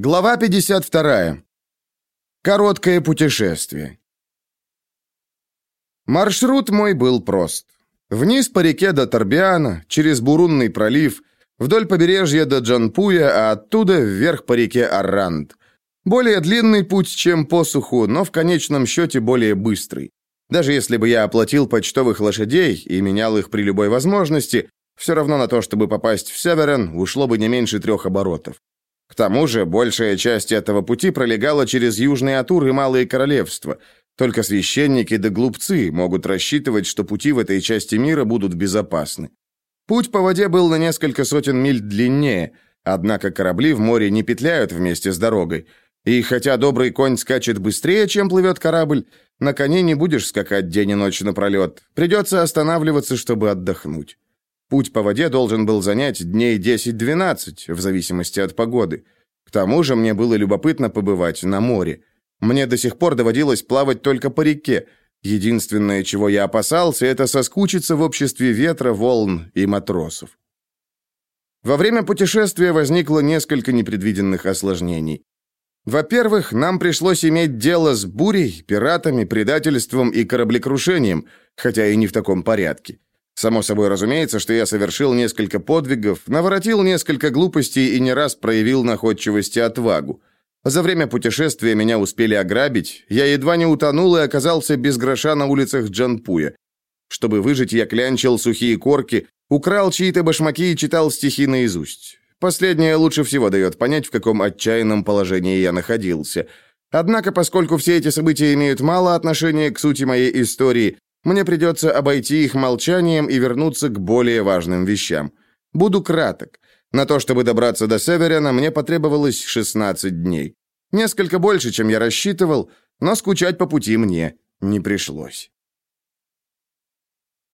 Глава 52. Короткое путешествие. Маршрут мой был прост. Вниз по реке до Торбиана, через Бурунный пролив, вдоль побережья до Джанпуя, а оттуда вверх по реке Арранд. Более длинный путь, чем по суху, но в конечном счете более быстрый. Даже если бы я оплатил почтовых лошадей и менял их при любой возможности, все равно на то, чтобы попасть в Северен, ушло бы не меньше трех оборотов. К тому же, большая часть этого пути пролегала через Южный Атур и Малые Королевства. Только священники да глупцы могут рассчитывать, что пути в этой части мира будут безопасны. Путь по воде был на несколько сотен миль длиннее, однако корабли в море не петляют вместе с дорогой. И хотя добрый конь скачет быстрее, чем плывет корабль, на коне не будешь скакать день и ночь напролет. Придется останавливаться, чтобы отдохнуть. Путь по воде должен был занять дней 10-12, в зависимости от погоды. К тому же мне было любопытно побывать на море. Мне до сих пор доводилось плавать только по реке. Единственное, чего я опасался, это соскучиться в обществе ветра, волн и матросов. Во время путешествия возникло несколько непредвиденных осложнений. Во-первых, нам пришлось иметь дело с бурей, пиратами, предательством и кораблекрушением, хотя и не в таком порядке. Само собой разумеется, что я совершил несколько подвигов, наворотил несколько глупостей и не раз проявил находчивость и отвагу. За время путешествия меня успели ограбить, я едва не утонул и оказался без гроша на улицах Джанпуя. Чтобы выжить, я клянчил сухие корки, украл чьи-то башмаки и читал стихи наизусть. Последнее лучше всего дает понять, в каком отчаянном положении я находился. Однако, поскольку все эти события имеют мало отношения к сути моей истории, мне придется обойти их молчанием и вернуться к более важным вещам. Буду краток. На то, чтобы добраться до Северена, мне потребовалось 16 дней. Несколько больше, чем я рассчитывал, но скучать по пути мне не пришлось.